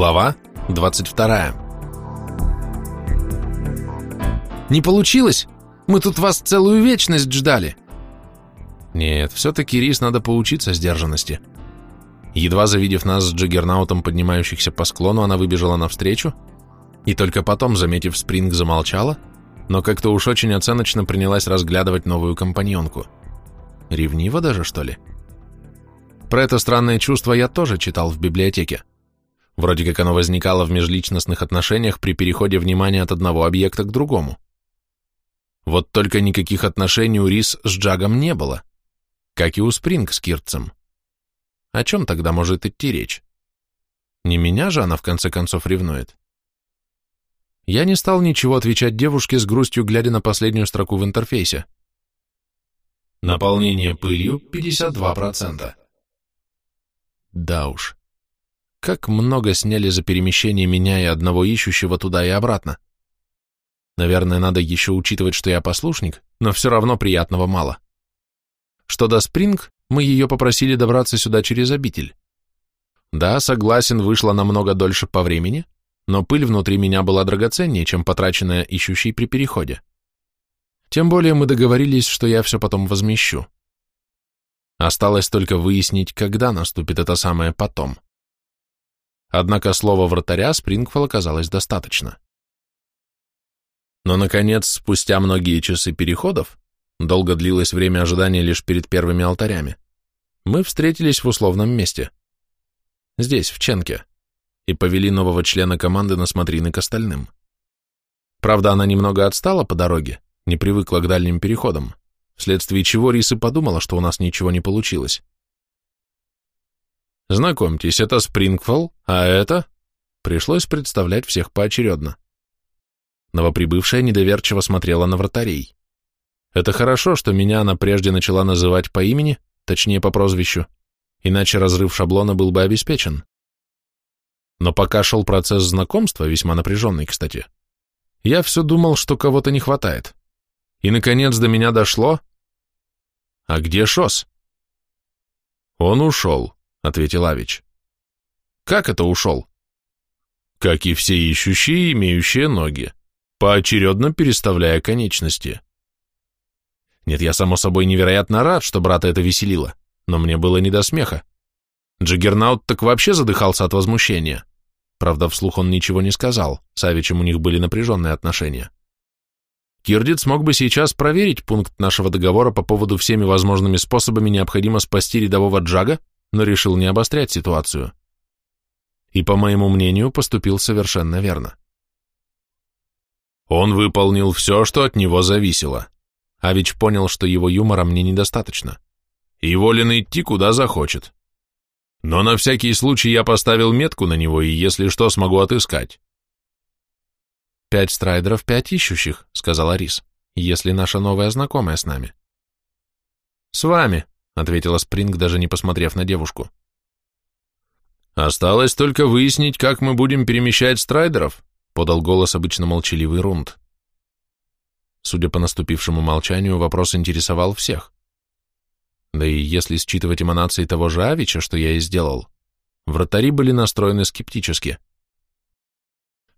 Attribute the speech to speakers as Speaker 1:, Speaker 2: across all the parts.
Speaker 1: Глава 22 «Не получилось? Мы тут вас целую вечность ждали!» Нет, все-таки Рис надо поучиться сдержанности. Едва завидев нас с Джаггернаутом, поднимающихся по склону, она выбежала навстречу, и только потом, заметив Спринг, замолчала, но как-то уж очень оценочно принялась разглядывать новую компаньонку. Ревниво даже, что ли? Про это странное чувство я тоже читал в библиотеке. Вроде как оно возникало в межличностных отношениях при переходе внимания от одного объекта к другому. Вот только никаких отношений у Рис с Джагом не было, как и у Спринг с Киртцем. О чем тогда может идти речь? Не меня же она в конце концов ревнует. Я не стал ничего отвечать девушке с грустью, глядя на последнюю строку в интерфейсе.
Speaker 2: Наполнение пылью 52%.
Speaker 1: Да уж. Как много сняли за перемещение меня и одного ищущего туда и обратно. Наверное, надо еще учитывать, что я послушник, но все равно приятного мало. Что до Спринг, мы ее попросили добраться сюда через обитель. Да, согласен, вышло намного дольше по времени, но пыль внутри меня была драгоценнее, чем потраченная ищущей при переходе. Тем более мы договорились, что я все потом возмещу. Осталось только выяснить, когда наступит это самое «потом». Однако слова вратаря Спрингфелл оказалось достаточно. Но, наконец, спустя многие часы переходов, долго длилось время ожидания лишь перед первыми алтарями, мы встретились в условном месте. Здесь, в Ченке, и повели нового члена команды на смотрины к остальным. Правда, она немного отстала по дороге, не привыкла к дальним переходам, вследствие чего Рисы подумала, что у нас ничего не получилось. Знакомьтесь, это Спрингфолл, а это... Пришлось представлять всех поочередно. Новоприбывшая недоверчиво смотрела на вратарей. Это хорошо, что меня она прежде начала называть по имени, точнее по прозвищу, иначе разрыв шаблона был бы обеспечен. Но пока шел процесс знакомства, весьма напряженный, кстати, я все думал, что кого-то не хватает. И, наконец, до меня дошло... А где Шос? Он ушел, — ответил Авич. «Как это ушел?» «Как и все ищущие, имеющие ноги, поочередно переставляя конечности». Нет, я, само собой, невероятно рад, что брата это веселило, но мне было не до смеха. Джаггернаут так вообще задыхался от возмущения. Правда, вслух он ничего не сказал, с Авичем у них были напряженные отношения. Кирдит смог бы сейчас проверить пункт нашего договора по поводу всеми возможными способами необходимо спасти рядового Джага, но решил не обострять ситуацию. И, по моему мнению, поступил совершенно верно. Он выполнил все, что от него зависело. Авич понял, что его юмора мне недостаточно. И волен идти, куда захочет. Но на всякий случай я поставил метку на него, и если что, смогу отыскать. «Пять страйдеров, пять ищущих», — сказал Арис, — «если наша новая знакомая с нами». «С вами», ответила Спринг, даже не посмотрев на девушку. «Осталось только выяснить, как мы будем перемещать страйдеров», подал голос обычно молчаливый Рунд. Судя по наступившему молчанию, вопрос интересовал всех. Да и если считывать эманации того же Авича, что я и сделал, вратари были настроены скептически.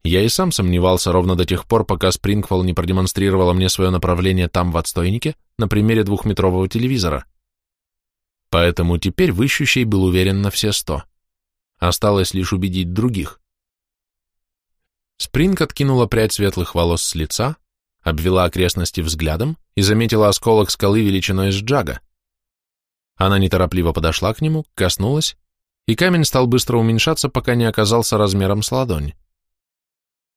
Speaker 1: Я и сам сомневался ровно до тех пор, пока Спрингфолл не продемонстрировала мне свое направление там, в отстойнике, на примере двухметрового телевизора. Поэтому теперь выщущий был уверен на все сто. Осталось лишь убедить других. Спринг откинула прядь светлых волос с лица, обвела окрестности взглядом и заметила осколок скалы величиной с джага. Она неторопливо подошла к нему, коснулась, и камень стал быстро уменьшаться, пока не оказался размером с ладонь.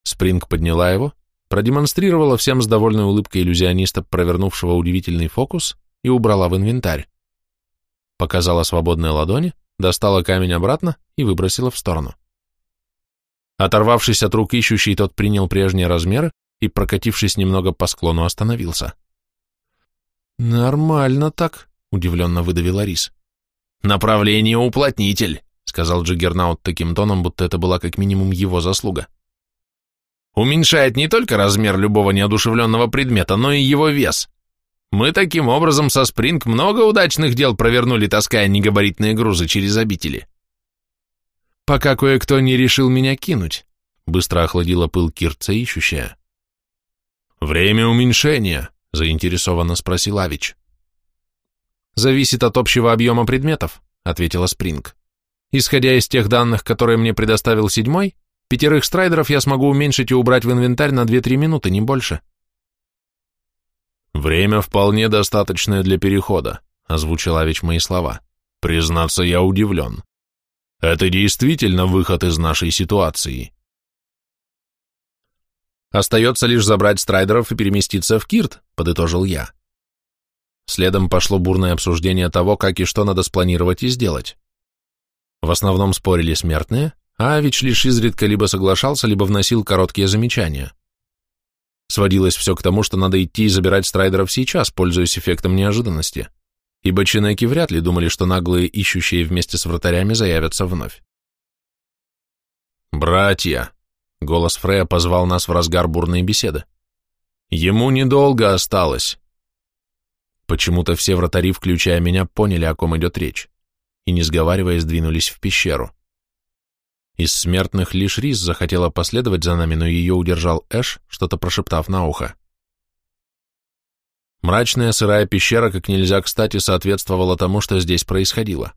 Speaker 1: Спринг подняла его, продемонстрировала всем с довольной улыбкой иллюзиониста, провернувшего удивительный фокус, и убрала в инвентарь показала свободные ладони, достала камень обратно и выбросила в сторону. Оторвавшись от рук ищущий, тот принял прежние размеры и, прокатившись немного по склону, остановился. «Нормально так», — удивленно выдавил Рис. «Направление уплотнитель», — сказал Джиггернаут таким тоном, будто это была как минимум его заслуга. «Уменьшает не только размер любого неодушевленного предмета, но и его вес. Мы таким образом со Спринг много удачных дел провернули, таская негабаритные грузы через обители. пока кое-кто не решил меня кинуть», — быстро охладила пыл Кирца ищущая. «Время уменьшения», — заинтересованно спросил Авич. «Зависит от общего объема предметов», — ответила Спринг. «Исходя из тех данных, которые мне предоставил седьмой, пятерых страйдеров я смогу уменьшить и убрать в инвентарь на 2-3 минуты, не больше».
Speaker 2: «Время вполне достаточное для перехода», — озвучил Авич мои слова. «Признаться, я удивлен. Это действительно выход из нашей ситуации».
Speaker 1: «Остается лишь забрать страйдеров и переместиться в Кирт», — подытожил я. Следом пошло бурное обсуждение того, как и что надо спланировать и сделать. В основном спорили смертные, а Авич лишь изредка либо соглашался, либо вносил короткие замечания. Сводилось все к тому, что надо идти и забирать страйдеров сейчас, пользуясь эффектом неожиданности, ибо чинеки вряд ли думали, что наглые, ищущие вместе с вратарями, заявятся вновь.
Speaker 2: «Братья!» — голос Фрея позвал нас в разгар бурной беседы. «Ему недолго осталось.
Speaker 1: Почему-то все вратари, включая меня, поняли, о ком идет речь, и, не сговариваясь, двинулись в пещеру. Из смертных лишь Рис захотела последовать за нами, но ее удержал Эш, что-то прошептав на ухо. Мрачная сырая пещера как нельзя кстати соответствовала тому, что здесь происходило.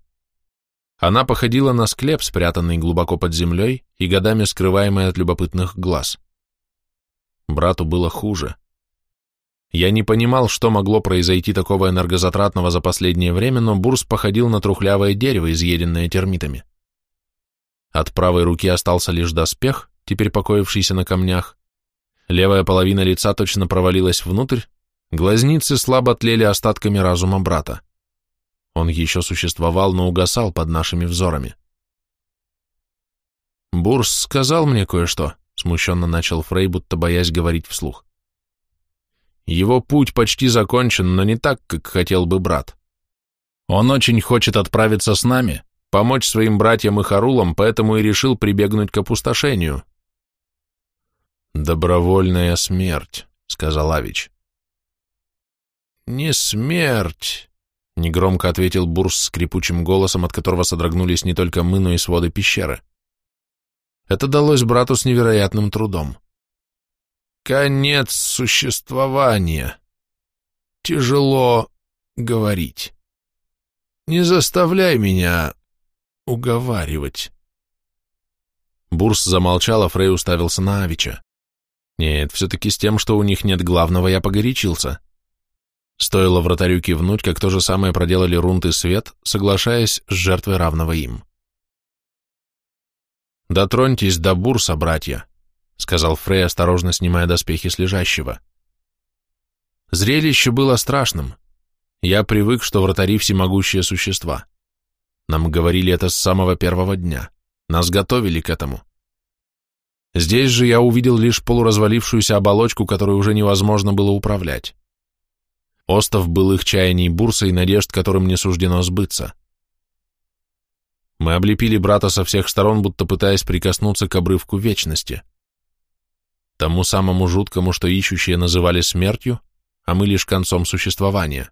Speaker 1: Она походила на склеп, спрятанный глубоко под землей и годами скрываемый от любопытных глаз. Брату было хуже. Я не понимал, что могло произойти такого энергозатратного за последнее время, но Бурс походил на трухлявое дерево, изъеденное термитами. От правой руки остался лишь доспех, теперь покоившийся на камнях. Левая половина лица точно провалилась внутрь, глазницы слабо тлели остатками разума брата. Он еще существовал, но угасал под нашими взорами. «Бурс сказал мне кое-что», — смущенно начал Фрей, будто боясь говорить вслух. Его путь почти закончен, но не так, как хотел бы брат. Он очень хочет отправиться с нами, помочь своим братьям и Харулам, поэтому и решил прибегнуть к опустошению. «Добровольная смерть», — сказал Авич. «Не смерть», — негромко ответил Бурс скрипучим голосом, от которого содрогнулись не только мы, но и своды пещеры. Это далось брату с невероятным трудом. Конец существования. Тяжело говорить. Не заставляй меня уговаривать. Бурс замолчал, а Фрей уставился на Авича. Нет, все-таки с тем, что у них нет главного, я погорячился. Стоило вратарю кивнуть, как то же самое проделали Рунт и Свет, соглашаясь с жертвой равного им. «Дотроньтесь до Бурса, братья», сказал Фрей, осторожно снимая доспехи с лежащего. Зрелище было страшным. Я привык, что вратари всемогущие существа. Нам говорили это с самого первого дня. Нас готовили к этому. Здесь же я увидел лишь полуразвалившуюся оболочку, которую уже невозможно было управлять. Остов был их чаяний бурса и надежд, которым не суждено сбыться. Мы облепили брата со всех сторон, будто пытаясь прикоснуться к обрывку вечности тому самому жуткому, что ищущие называли смертью, а мы лишь концом существования.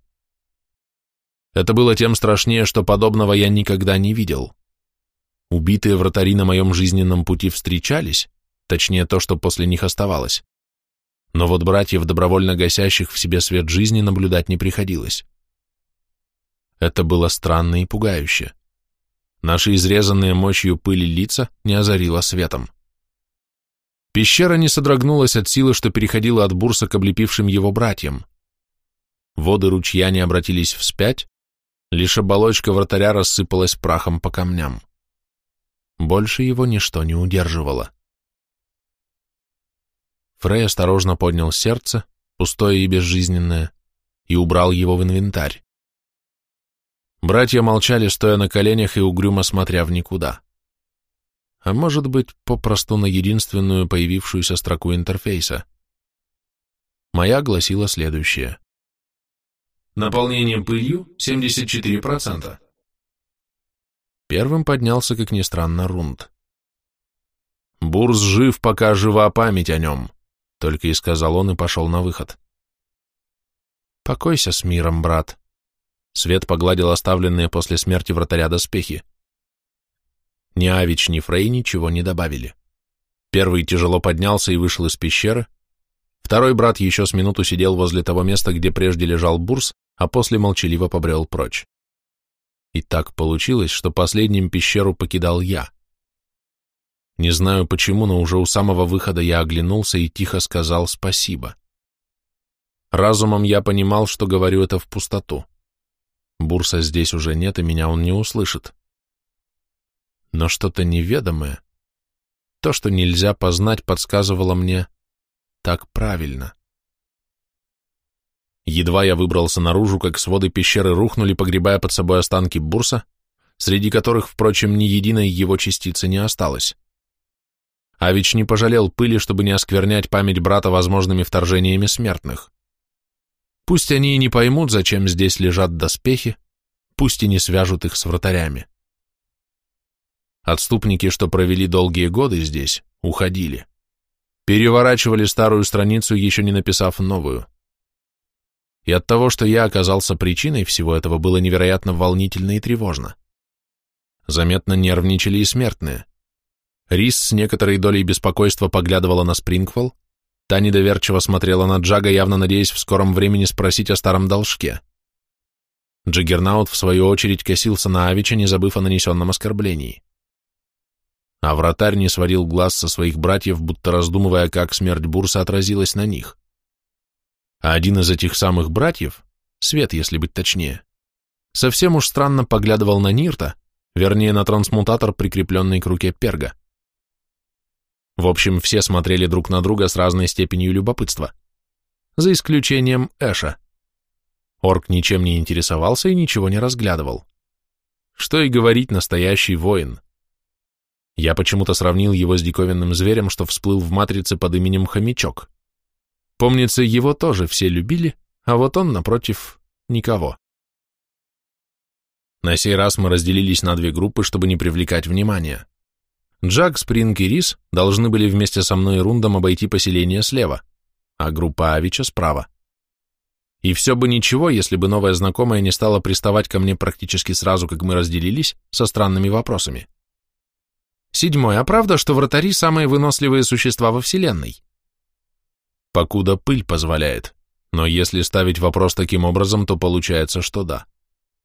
Speaker 1: Это было тем страшнее, что подобного я никогда не видел. Убитые вратари на моем жизненном пути встречались, точнее то, что после них оставалось. Но вот братьев, добровольно гасящих в себе свет жизни, наблюдать не приходилось. Это было странно и пугающе. Наши изрезанные мощью пыли лица не озарило светом. Пещера не содрогнулась от силы, что переходила от бурса к облепившим его братьям. Воды ручья не обратились вспять, лишь оболочка вратаря рассыпалась прахом по камням. Больше его ничто не удерживало. Фрей осторожно поднял сердце, пустое и безжизненное, и убрал его в инвентарь. Братья молчали, стоя на коленях и угрюмо смотря в никуда а может быть, попросту на единственную появившуюся строку интерфейса. Моя гласила следующее.
Speaker 2: Наполнение пылью 74%.
Speaker 1: Первым поднялся, как ни странно, Рунд. «Бурс жив, пока жива память о нем», — только и сказал он и пошел на выход. «Покойся с миром, брат». Свет погладил оставленные после смерти вратаря доспехи. Ни Авич, ни Фрей ничего не добавили. Первый тяжело поднялся и вышел из пещеры, второй брат еще с минуту сидел возле того места, где прежде лежал Бурс, а после молчаливо побрел прочь. И так получилось, что последним пещеру покидал я. Не знаю почему, но уже у самого выхода я оглянулся и тихо сказал спасибо. Разумом я понимал, что говорю это в пустоту. Бурса здесь уже нет, и меня он не услышит. Но что-то неведомое, то, что нельзя познать, подсказывало мне так правильно. Едва я выбрался наружу, как своды пещеры рухнули, погребая под собой останки бурса, среди которых, впрочем, ни единой его частицы не осталось. Авич не пожалел пыли, чтобы не осквернять память брата возможными вторжениями смертных. Пусть они и не поймут, зачем здесь лежат доспехи, пусть и не свяжут их с вратарями. Отступники, что провели долгие годы здесь, уходили. Переворачивали старую страницу, еще не написав новую. И от того, что я оказался причиной всего этого, было невероятно волнительно и тревожно. Заметно нервничали и смертные. Рис с некоторой долей беспокойства поглядывала на Спрингфолл, та недоверчиво смотрела на Джага, явно надеясь в скором времени спросить о старом должке. Джаггернаут, в свою очередь, косился на Авича, не забыв о нанесенном оскорблении а вратарь не сводил глаз со своих братьев, будто раздумывая, как смерть Бурса отразилась на них. А один из этих самых братьев, Свет, если быть точнее, совсем уж странно поглядывал на Нирта, вернее, на трансмутатор, прикрепленный к руке Перга. В общем, все смотрели друг на друга с разной степенью любопытства, за исключением Эша. Орк ничем не интересовался и ничего не разглядывал. Что и говорить, настоящий воин. Я почему-то сравнил его с диковинным зверем, что всплыл в матрице под именем Хомячок. Помнится, его тоже все любили, а вот он, напротив, никого. На сей раз мы разделились на две группы, чтобы не привлекать внимания. Джак, Спринг и Рис должны были вместе со мной и Рундом обойти поселение слева, а группа Авича справа. И все бы ничего, если бы новая знакомая не стала приставать ко мне практически сразу, как мы разделились, со странными вопросами. Седьмой. А правда, что вратари – самые выносливые существа во Вселенной? Покуда пыль позволяет. Но если ставить вопрос таким образом, то получается, что да.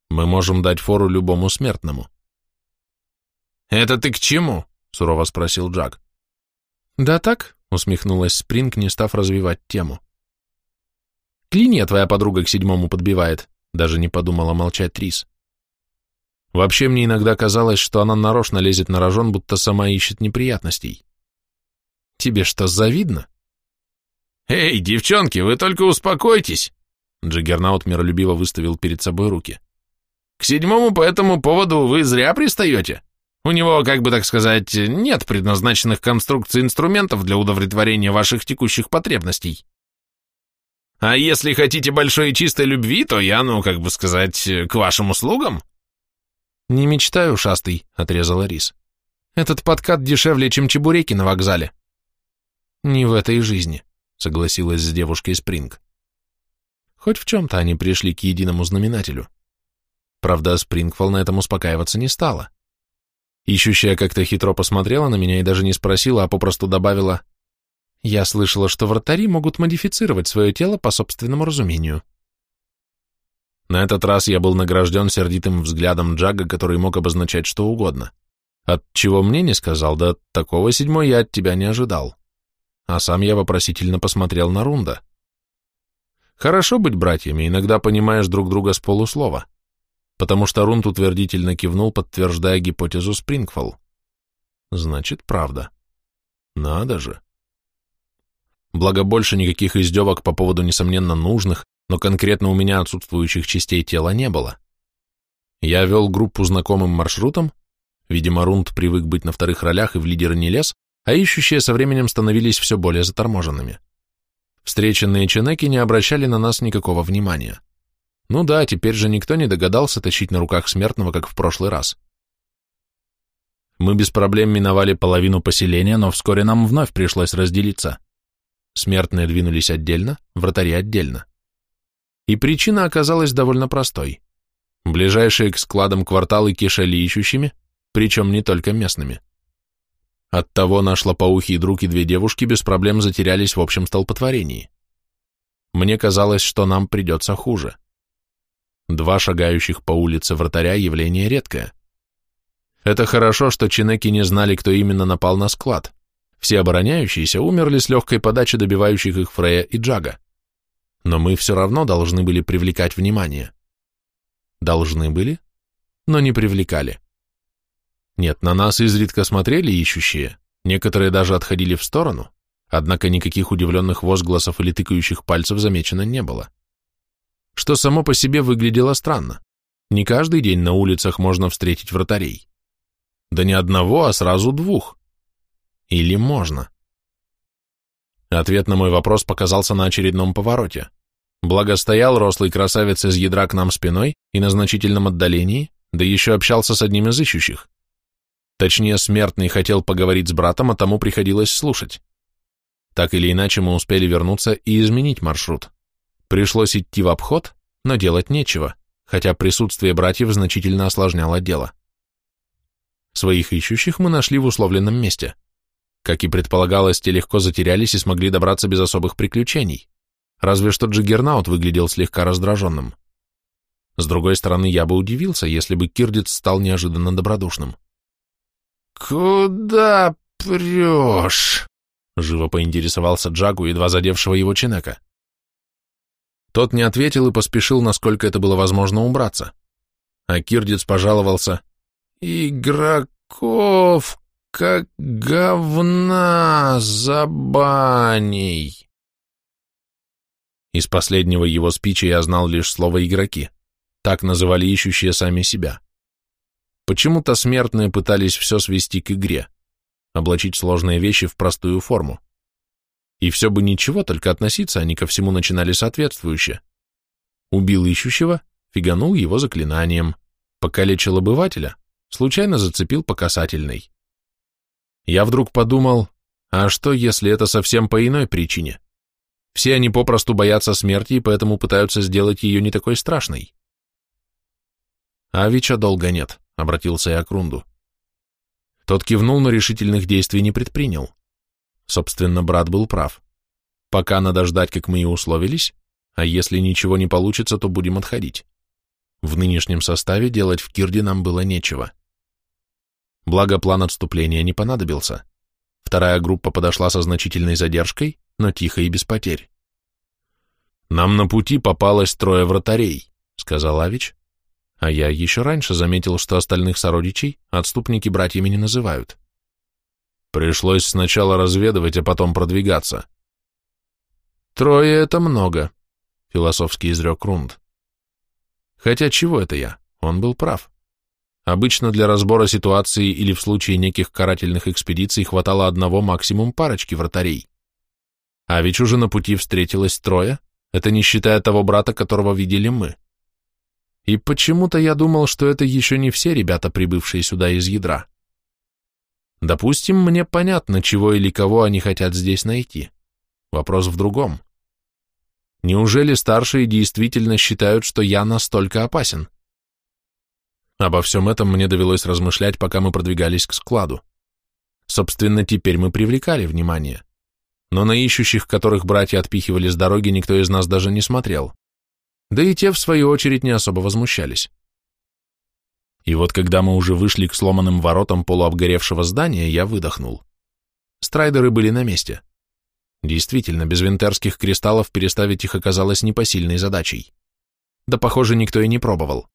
Speaker 1: Мы можем дать фору любому смертному. «Это ты к чему?» – сурово спросил Джак. «Да так», – усмехнулась Спринг, не став развивать тему. «Клинья твоя подруга к седьмому подбивает», – даже не подумала молчать Трис. Вообще мне иногда казалось, что она нарочно лезет на рожон, будто сама ищет неприятностей. Тебе что, завидно? Эй, девчонки, вы только успокойтесь! Джиггернаут миролюбиво выставил перед собой руки. К седьмому по этому поводу вы зря пристаете. У него, как бы так сказать, нет предназначенных конструкций инструментов для удовлетворения ваших текущих потребностей. А если хотите большой и чистой любви, то я, ну, как бы сказать, к вашим услугам. «Не мечтай, ушастый», — отрезала Рис. «Этот подкат дешевле, чем чебуреки на вокзале». «Не в этой жизни», — согласилась с девушкой Спринг. Хоть в чем-то они пришли к единому знаменателю. Правда, Спрингфол на этом успокаиваться не стала. Ищущая как-то хитро посмотрела на меня и даже не спросила, а попросту добавила, «Я слышала, что вратари могут модифицировать свое тело по собственному разумению». На этот раз я был награжден сердитым взглядом Джага, который мог обозначать что угодно. От чего мне не сказал, да такого седьмой я от тебя не ожидал. А сам я вопросительно посмотрел на Рунда. Хорошо быть братьями, иногда понимаешь друг друга с полуслова, потому что Рунд утвердительно кивнул, подтверждая гипотезу Спрингфолл. Значит, правда. Надо же. Благо больше никаких издевок по поводу несомненно нужных, но конкретно у меня отсутствующих частей тела не было. Я вел группу знакомым маршрутом, видимо, Рунд привык быть на вторых ролях и в лидеры не лез, а ищущие со временем становились все более заторможенными. Встреченные ченеки не обращали на нас никакого внимания. Ну да, теперь же никто не догадался тащить на руках смертного, как в прошлый раз. Мы без проблем миновали половину поселения, но вскоре нам вновь пришлось разделиться. Смертные двинулись отдельно, вратари отдельно. И причина оказалась довольно простой. Ближайшие к складам кварталы кишели ищущими, причем не только местными. Оттого наш лопоухий друг и две девушки без проблем затерялись в общем столпотворении. Мне казалось, что нам придется хуже. Два шагающих по улице вратаря явление редкое. Это хорошо, что чинеки не знали, кто именно напал на склад. Все обороняющиеся умерли с легкой подачи добивающих их Фрея и Джага. Но мы все равно должны были привлекать внимание. Должны были, но не привлекали. Нет, на нас изредка смотрели ищущие, некоторые даже отходили в сторону, однако никаких удивленных возгласов или тыкающих пальцев замечено не было. Что само по себе выглядело странно. Не каждый день на улицах можно встретить вратарей. Да не одного, а сразу двух. Или можно? Ответ на мой вопрос показался на очередном повороте. Благо стоял рослый красавец из ядра к нам спиной и на значительном отдалении, да еще общался с одним из ищущих. Точнее, смертный хотел поговорить с братом, а тому приходилось слушать. Так или иначе, мы успели вернуться и изменить маршрут. Пришлось идти в обход, но делать нечего, хотя присутствие братьев значительно осложняло дело. Своих ищущих мы нашли в условленном месте. Как и предполагалось, те легко затерялись и смогли добраться без особых приключений. Разве что Джиггернаут выглядел слегка раздраженным. С другой стороны, я бы удивился, если бы Кирдец стал неожиданно добродушным.
Speaker 2: «Куда прешь?»
Speaker 1: — живо поинтересовался Джагу, едва задевшего его Чинека. Тот не ответил и поспешил, насколько это было возможно, убраться. А Кирдец пожаловался.
Speaker 2: «Игроков, как говна за баней!»
Speaker 1: Из последнего его спича я знал лишь слово «игроки». Так называли ищущие сами себя. Почему-то смертные пытались все свести к игре, облачить сложные вещи в простую форму. И все бы ничего, только относиться они ко всему начинали соответствующе. Убил ищущего, фиганул его заклинанием, покалечил обывателя, случайно зацепил по касательной. Я вдруг подумал, а что, если это совсем по иной причине? Все они попросту боятся смерти и поэтому пытаются сделать ее не такой страшной. А Вича долго нет, обратился я к Рунду. Тот кивнул, но решительных действий не предпринял. Собственно, брат был прав. Пока надо ждать, как мы и условились, а если ничего не получится, то будем отходить. В нынешнем составе делать в Кирде нам было нечего. Благо, план отступления не понадобился. Вторая группа подошла со значительной задержкой, но тихо и без потерь. «Нам на пути попалось трое вратарей», — сказал Авич, а я еще раньше заметил, что остальных сородичей отступники братьями не называют. Пришлось сначала разведывать, а потом продвигаться. «Трое — это много», — философски изрек Рунд. Хотя чего это я? Он был прав. Обычно для разбора ситуации или в случае неких карательных экспедиций хватало одного максимум парочки вратарей. А ведь уже на пути встретилось трое, это не считая того брата, которого видели мы. И почему-то я думал, что это еще не все ребята, прибывшие сюда из ядра. Допустим, мне понятно, чего или кого они хотят здесь найти. Вопрос в другом. Неужели старшие действительно считают, что я настолько опасен? Обо всем этом мне довелось размышлять, пока мы продвигались к складу. Собственно, теперь мы привлекали внимание. Но на ищущих, которых братья отпихивали с дороги, никто из нас даже не смотрел. Да и те, в свою очередь, не особо возмущались. И вот когда мы уже вышли к сломанным воротам полуобгоревшего здания, я выдохнул. Страйдеры были на месте. Действительно, без винтерских кристаллов переставить их оказалось непосильной задачей. Да, похоже, никто и не пробовал.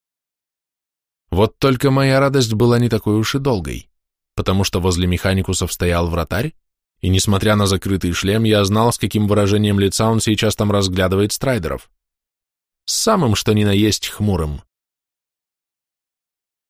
Speaker 1: Вот только моя радость была не такой уж и долгой, потому что возле механикусов стоял вратарь, и, несмотря на закрытый шлем, я знал, с каким выражением лица он сейчас там разглядывает страйдеров. Самым что ни на есть хмурым.